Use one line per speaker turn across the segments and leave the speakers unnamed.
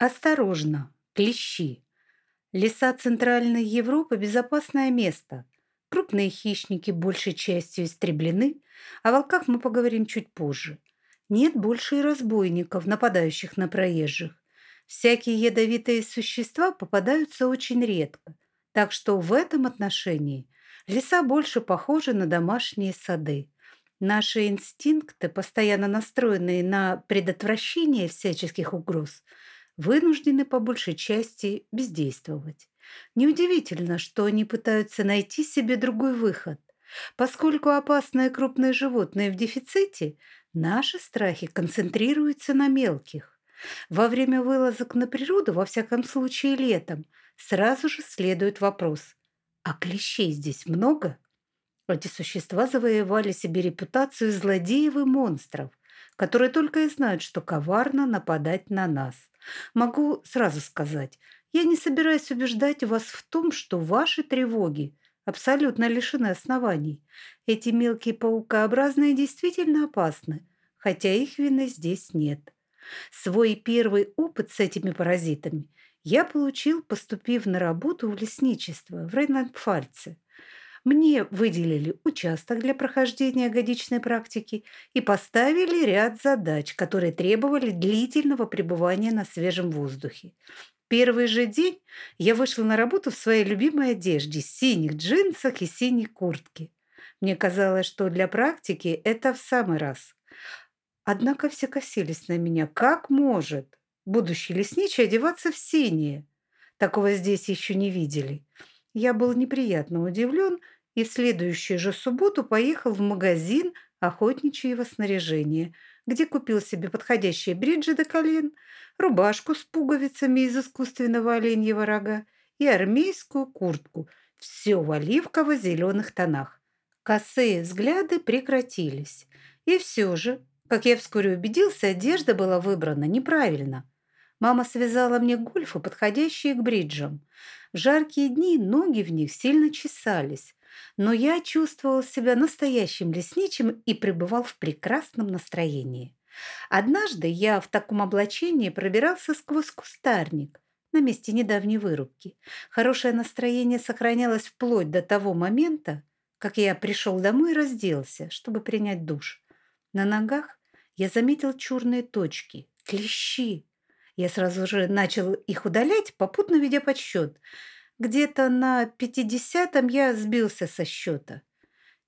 Осторожно, клещи. Леса Центральной Европы – безопасное место. Крупные хищники большей частью истреблены, о волках мы поговорим чуть позже. Нет больше и разбойников, нападающих на проезжих. Всякие ядовитые существа попадаются очень редко, так что в этом отношении леса больше похожи на домашние сады. Наши инстинкты, постоянно настроенные на предотвращение всяческих угроз – вынуждены по большей части бездействовать. Неудивительно, что они пытаются найти себе другой выход. Поскольку опасные крупные животные в дефиците, наши страхи концентрируются на мелких. Во время вылазок на природу, во всяком случае летом, сразу же следует вопрос «А клещей здесь много?» Эти существа завоевали себе репутацию злодеев и монстров, которые только и знают, что коварно нападать на нас. Могу сразу сказать, я не собираюсь убеждать вас в том, что ваши тревоги абсолютно лишены оснований. Эти мелкие паукообразные действительно опасны, хотя их вины здесь нет. Свой первый опыт с этими паразитами я получил, поступив на работу в лесничество в Рейнланд-Пфальце. Мне выделили участок для прохождения годичной практики и поставили ряд задач, которые требовали длительного пребывания на свежем воздухе. Первый же день я вышла на работу в своей любимой одежде, синих джинсах и синей куртке. Мне казалось, что для практики это в самый раз. Однако все косились на меня. Как может будущий лесничий одеваться в синее? Такого здесь еще не видели. Я был неприятно удивлен и в следующую же субботу поехал в магазин охотничьего снаряжения, где купил себе подходящие бриджи до колен, рубашку с пуговицами из искусственного оленьего рога и армейскую куртку, все в оливково-зеленых тонах. Косые взгляды прекратились. И все же, как я вскоре убедился, одежда была выбрана неправильно. Мама связала мне гольфы, подходящие к бриджам. В жаркие дни ноги в них сильно чесались, но я чувствовал себя настоящим лесничим и пребывал в прекрасном настроении. Однажды я в таком облачении пробирался сквозь кустарник на месте недавней вырубки. Хорошее настроение сохранялось вплоть до того момента, как я пришел домой и разделся, чтобы принять душ. На ногах я заметил черные точки, клещи. Я сразу же начал их удалять, попутно ведя подсчет. Где-то на пятидесятом я сбился со счета.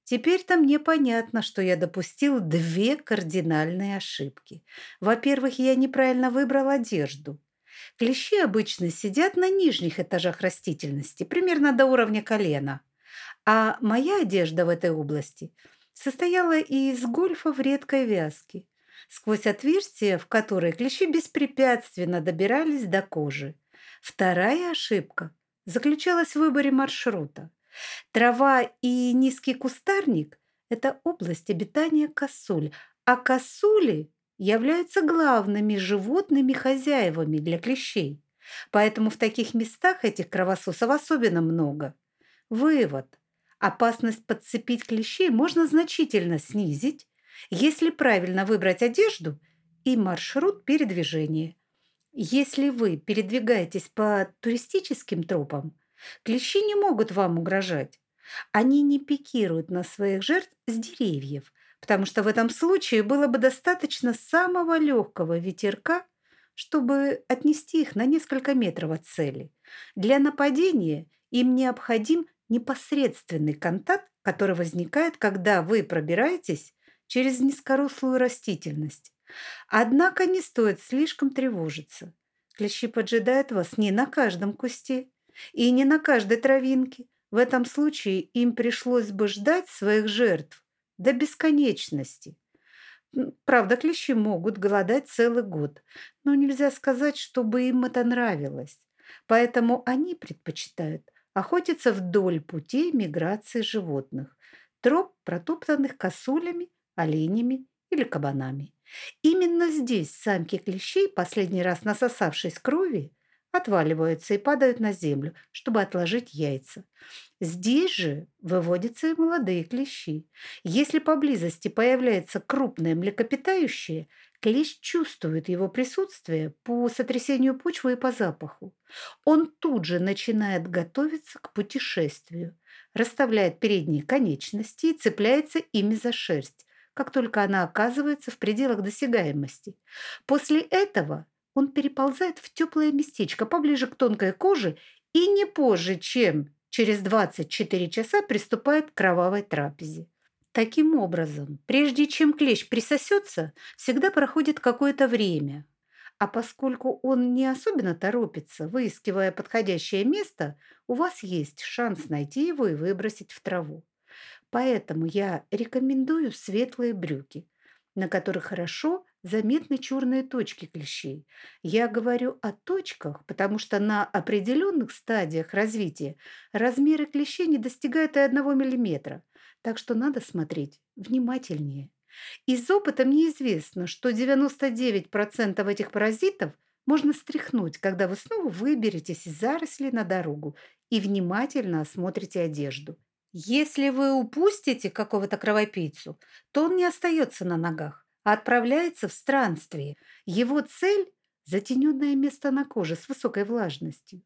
Теперь-то мне понятно, что я допустил две кардинальные ошибки. Во-первых, я неправильно выбрал одежду. Клещи обычно сидят на нижних этажах растительности, примерно до уровня колена. А моя одежда в этой области состояла из гольфа в редкой вязке, сквозь отверстия, в которые клещи беспрепятственно добирались до кожи. Вторая ошибка заключалась в выборе маршрута. Трава и низкий кустарник – это область обитания косуль, а косули являются главными животными хозяевами для клещей. Поэтому в таких местах этих кровососов особенно много. Вывод. Опасность подцепить клещей можно значительно снизить, если правильно выбрать одежду и маршрут передвижения. Если вы передвигаетесь по туристическим тропам, клещи не могут вам угрожать. Они не пикируют на своих жертв с деревьев, потому что в этом случае было бы достаточно самого легкого ветерка, чтобы отнести их на несколько метров от цели. Для нападения им необходим непосредственный контакт, который возникает, когда вы пробираетесь через низкорослую растительность. Однако не стоит слишком тревожиться. Клещи поджидают вас не на каждом кусте и не на каждой травинке. В этом случае им пришлось бы ждать своих жертв до бесконечности. Правда, клещи могут голодать целый год, но нельзя сказать, чтобы им это нравилось. Поэтому они предпочитают охотиться вдоль путей миграции животных, троп, протоптанных косулями, оленями или кабанами. Именно здесь самки клещей, последний раз насосавшись крови, отваливаются и падают на землю, чтобы отложить яйца. Здесь же выводятся и молодые клещи. Если поблизости появляется крупное млекопитающее, клещ чувствует его присутствие по сотрясению почвы и по запаху. Он тут же начинает готовиться к путешествию, расставляет передние конечности и цепляется ими за шерсть, как только она оказывается в пределах досягаемости. После этого он переползает в теплое местечко поближе к тонкой коже и не позже, чем через 24 часа приступает к кровавой трапезе. Таким образом, прежде чем клещ присосется, всегда проходит какое-то время. А поскольку он не особенно торопится, выискивая подходящее место, у вас есть шанс найти его и выбросить в траву. Поэтому я рекомендую светлые брюки, на которых хорошо заметны черные точки клещей. Я говорю о точках, потому что на определенных стадиях развития размеры клещей не достигают и одного миллиметра, так что надо смотреть внимательнее. Из опыта мне известно, что 99% этих паразитов можно стряхнуть, когда вы снова выберетесь из зарослей на дорогу и внимательно осмотрите одежду. Если вы упустите какого-то кровопийцу, то он не остается на ногах а отправляется в странствие. Его цель – затененное место на коже с высокой влажностью.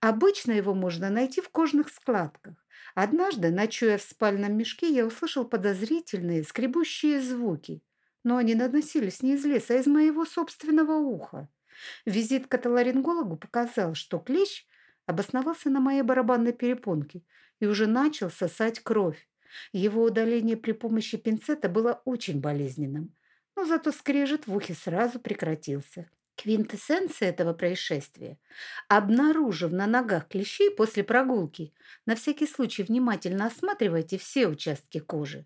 Обычно его можно найти в кожных складках. Однажды, ночуя в спальном мешке, я услышал подозрительные скребущие звуки, но они наносились не из леса, а из моего собственного уха. Визит к отоларингологу показал, что клещ обосновался на моей барабанной перепонке и уже начал сосать кровь. Его удаление при помощи пинцета было очень болезненным но зато скрежет в ухе сразу прекратился. Квинтэссенция этого происшествия. Обнаружив на ногах клещей после прогулки, на всякий случай внимательно осматривайте все участки кожи.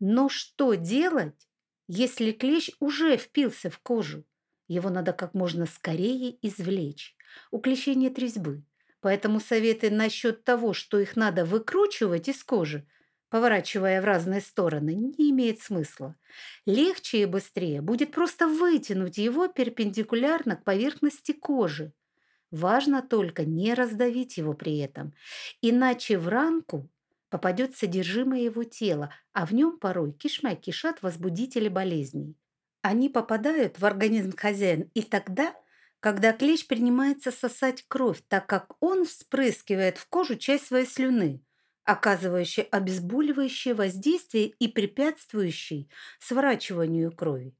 Но что делать, если клещ уже впился в кожу? Его надо как можно скорее извлечь. У клещей нет резьбы, поэтому советы насчет того, что их надо выкручивать из кожи, поворачивая в разные стороны, не имеет смысла. Легче и быстрее будет просто вытянуть его перпендикулярно к поверхности кожи. Важно только не раздавить его при этом, иначе в ранку попадет содержимое его тела, а в нем порой кишмя кишат возбудители болезней. Они попадают в организм хозяин и тогда, когда клещ принимается сосать кровь, так как он вспрыскивает в кожу часть своей слюны – оказывающий обезболивающее воздействие и препятствующий сворачиванию крови.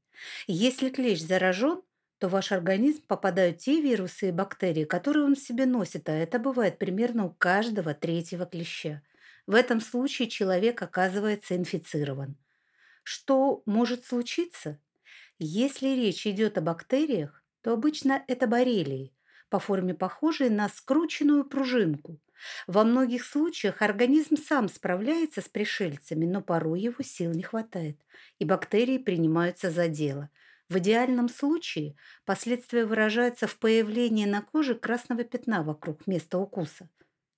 Если клещ заражен, то в ваш организм попадают те вирусы и бактерии, которые он в себе носит, а это бывает примерно у каждого третьего клеща. В этом случае человек оказывается инфицирован. Что может случиться? Если речь идет о бактериях, то обычно это боррелии, по форме похожие на скрученную пружинку – во многих случаях организм сам справляется с пришельцами, но порой его сил не хватает, и бактерии принимаются за дело. В идеальном случае последствия выражаются в появлении на коже красного пятна вокруг места укуса.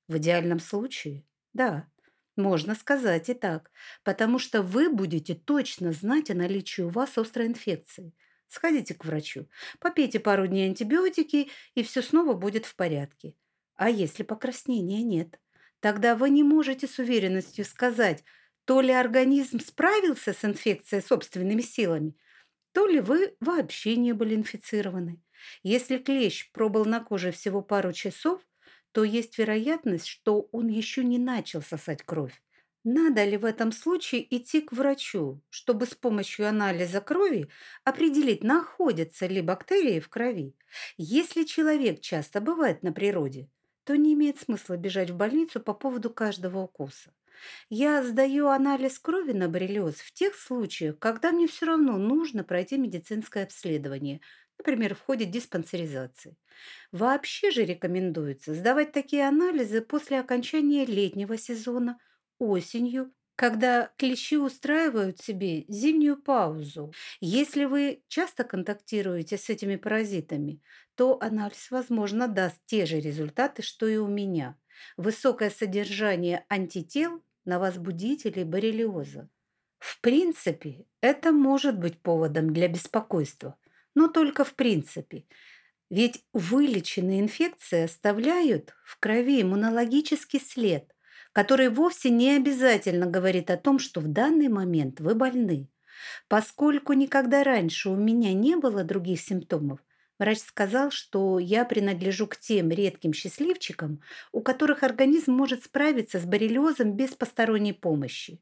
В идеальном случае, да, можно сказать и так, потому что вы будете точно знать о наличии у вас острой инфекции. Сходите к врачу, попейте пару дней антибиотики, и все снова будет в порядке. А если покраснения нет? Тогда вы не можете с уверенностью сказать, то ли организм справился с инфекцией собственными силами, то ли вы вообще не были инфицированы. Если клещ пробыл на коже всего пару часов, то есть вероятность, что он еще не начал сосать кровь. Надо ли в этом случае идти к врачу, чтобы с помощью анализа крови определить, находятся ли бактерии в крови? Если человек часто бывает на природе, то не имеет смысла бежать в больницу по поводу каждого укуса. Я сдаю анализ крови на боррелиоз в тех случаях, когда мне все равно нужно пройти медицинское обследование, например, в ходе диспансеризации. Вообще же рекомендуется сдавать такие анализы после окончания летнего сезона, осенью когда клещи устраивают себе зимнюю паузу. Если вы часто контактируете с этими паразитами, то анализ, возможно, даст те же результаты, что и у меня. Высокое содержание антител на возбудителей боррелиоза. В принципе, это может быть поводом для беспокойства, но только в принципе. Ведь вылеченные инфекции оставляют в крови иммунологический след, который вовсе не обязательно говорит о том, что в данный момент вы больны. Поскольку никогда раньше у меня не было других симптомов, врач сказал, что я принадлежу к тем редким счастливчикам, у которых организм может справиться с боррелиозом без посторонней помощи.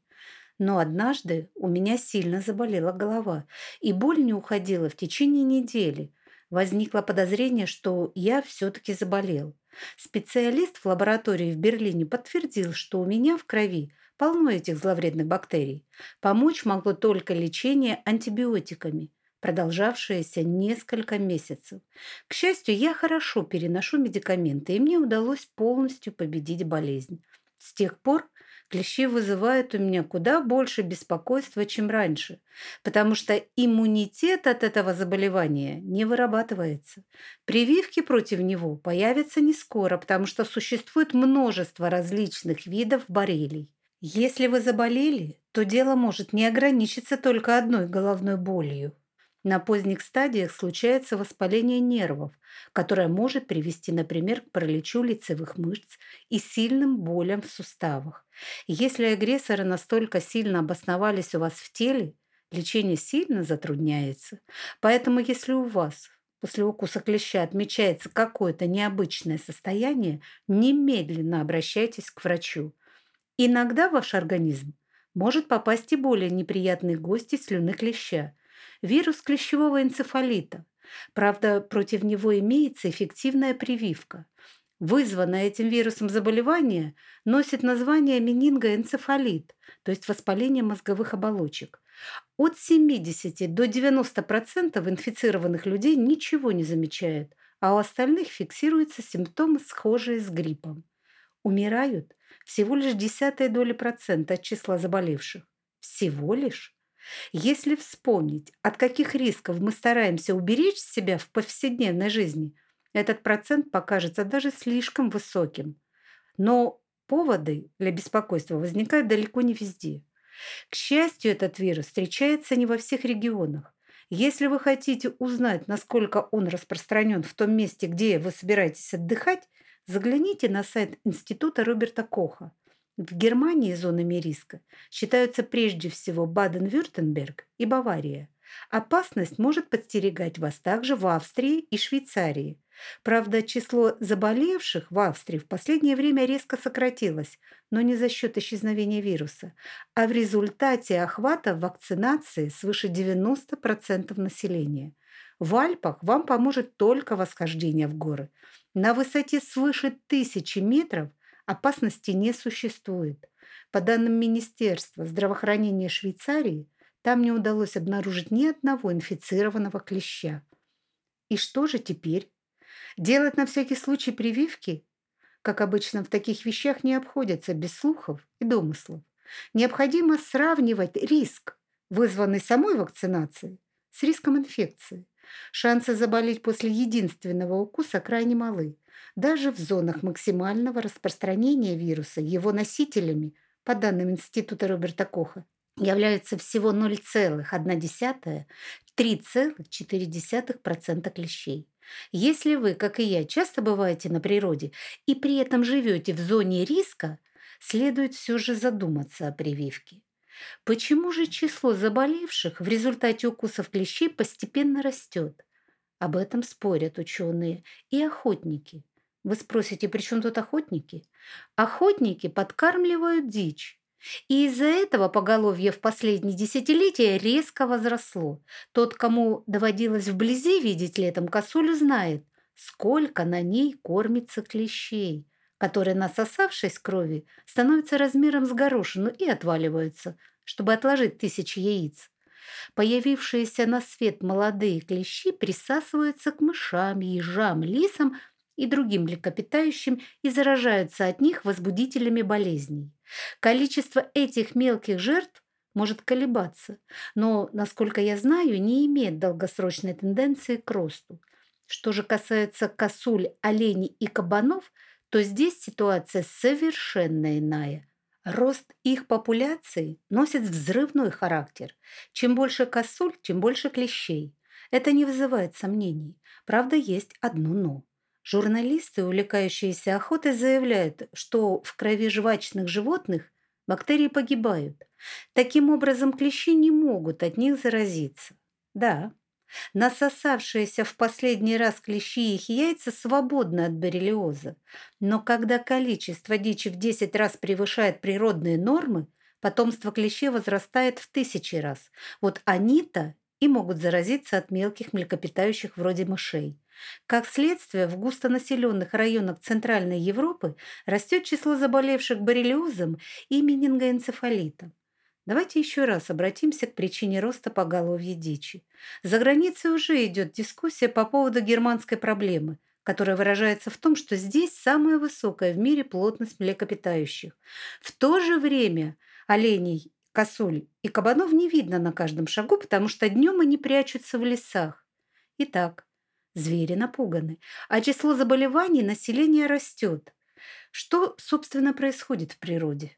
Но однажды у меня сильно заболела голова, и боль не уходила в течение недели. Возникло подозрение, что я все-таки заболел. Специалист в лаборатории в Берлине подтвердил, что у меня в крови полно этих зловредных бактерий. Помочь могло только лечение антибиотиками, продолжавшееся несколько месяцев. К счастью, я хорошо переношу медикаменты, и мне удалось полностью победить болезнь. С тех пор Клещи вызывают у меня куда больше беспокойства, чем раньше, потому что иммунитет от этого заболевания не вырабатывается. Прививки против него появятся не скоро, потому что существует множество различных видов боррелий. Если вы заболели, то дело может не ограничиться только одной головной болью. На поздних стадиях случается воспаление нервов, которое может привести, например, к параличу лицевых мышц и сильным болям в суставах. Если агрессоры настолько сильно обосновались у вас в теле, лечение сильно затрудняется. Поэтому если у вас после укуса клеща отмечается какое-то необычное состояние, немедленно обращайтесь к врачу. Иногда в ваш организм может попасть и более неприятные гости слюны клеща – вирус клещевого энцефалита. Правда, против него имеется эффективная прививка. Вызванное этим вирусом заболевание носит название менингоэнцефалит, то есть воспаление мозговых оболочек. От 70 до 90% инфицированных людей ничего не замечают, а у остальных фиксируются симптомы, схожие с гриппом. Умирают всего лишь десятая доля процента от числа заболевших. Всего лишь? Если вспомнить, от каких рисков мы стараемся уберечь себя в повседневной жизни, этот процент покажется даже слишком высоким. Но поводы для беспокойства возникают далеко не везде. К счастью, этот вирус встречается не во всех регионах. Если вы хотите узнать, насколько он распространен в том месте, где вы собираетесь отдыхать, загляните на сайт Института Роберта Коха. В Германии зонами риска считаются прежде всего Баден-Вюртемберг и Бавария. Опасность может подстерегать вас также в Австрии и Швейцарии. Правда, число заболевших в Австрии в последнее время резко сократилось, но не за счет исчезновения вируса, а в результате охвата вакцинации свыше 90% населения. В Альпах вам поможет только восхождение в горы. На высоте свыше тысячи метров опасности не существует. По данным Министерства здравоохранения Швейцарии, там не удалось обнаружить ни одного инфицированного клеща. И что же теперь? Делать на всякий случай прививки? Как обычно, в таких вещах не обходятся без слухов и домыслов. Необходимо сравнивать риск, вызванный самой вакцинацией, с риском инфекции. Шансы заболеть после единственного укуса крайне малы. Даже в зонах максимального распространения вируса его носителями, по данным Института Роберта Коха, являются всего 0,1-3,4% клещей. Если вы, как и я, часто бываете на природе и при этом живете в зоне риска, следует все же задуматься о прививке. Почему же число заболевших в результате укусов клещей постепенно растет? Об этом спорят ученые и охотники. Вы спросите, при чем тут охотники? Охотники подкармливают дичь. И из-за этого поголовье в последние десятилетия резко возросло. Тот, кому доводилось вблизи видеть летом косулю, знает, сколько на ней кормится клещей, которые, насосавшись крови, становятся размером с горошину и отваливаются, чтобы отложить тысячи яиц. Появившиеся на свет молодые клещи присасываются к мышам, ежам, лисам и другим млекопитающим и заражаются от них возбудителями болезней. Количество этих мелких жертв может колебаться, но, насколько я знаю, не имеет долгосрочной тенденции к росту. Что же касается косуль, оленей и кабанов, то здесь ситуация совершенно иная. Рост их популяции носит взрывной характер. Чем больше косуль, тем больше клещей. Это не вызывает сомнений. Правда, есть одно «но». Журналисты, увлекающиеся охотой, заявляют, что в крови жвачных животных бактерии погибают. Таким образом, клещи не могут от них заразиться. Да, насосавшиеся в последний раз клещи и их яйца свободны от боррелиоза. Но когда количество дичи в 10 раз превышает природные нормы, потомство клещей возрастает в тысячи раз. Вот они-то и могут заразиться от мелких млекопитающих вроде мышей. Как следствие, в густонаселенных районах Центральной Европы растет число заболевших боррелиозом и менингоэнцефалитом. Давайте еще раз обратимся к причине роста поголовья дичи. За границей уже идет дискуссия по поводу германской проблемы, которая выражается в том, что здесь самая высокая в мире плотность млекопитающих. В то же время оленей, косуль и кабанов не видно на каждом шагу, потому что днем они прячутся в лесах. Итак, Звери напуганы, а число заболеваний населения растет. Что, собственно, происходит в природе?